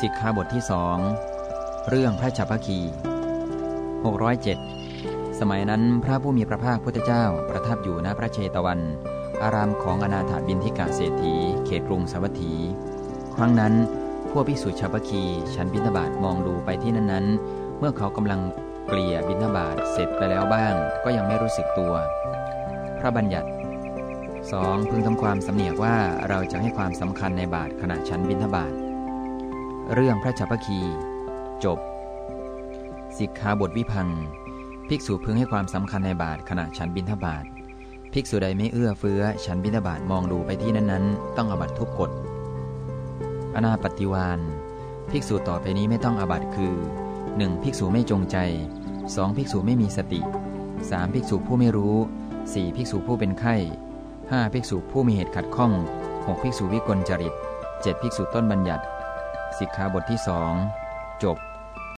สิกขาบทที่สองเรื่องพระฉัพพคี 607 สมัยนั้นพระผู้มีพระภาคพุทธเจ้าประทับอยู่ณพระเชตวัน อารามของอนาถาบินทิกาเศรษฐี เขตกรุงสาวัตถี ครั้งนั้น พวกภิกษุชาวพคีฉันบิณฑบาตมองดูไปที่นั้นๆเมื่อเขากำลังเกลี่ยบิณฑบาตเสร็จไปแล้วบ้าง ก็ยังไม่รู้สึกตัว พระบัญญัติ 2. พึงทำความสำเนียกว่าเราจะให้ความสำคัญในบาทขณะฉันบิณฑบาต เรื่องพระฉัพพคี จบ สิกขาบทวิพังภิกษุพึงให้ความสำคัญในบาทขณะฉันบิณฑบาตภิกษุใดไม่เอื้อเฟื้อ ฉันบิณฑบาตมองดูไปที่นั้นๆ ต้องอบัตทุกกฎอนาปฏิวานภิกษุต่อไปนี้ไม่ต้องอบัตคือ 1. ภิกษุไม่จงใจ 2. ภิกษุไม่มีสติ 3. ภิกษุผู้ไม่รู้ 4. ภิกษุผู้เป็นไข้ 5. ภิกษุผู้มีเหตุขัดข้อง 6. ภิกษุวิกลจริต 7. ภิกษุต้นบัญญัติ สิกขาบทที่สองจบ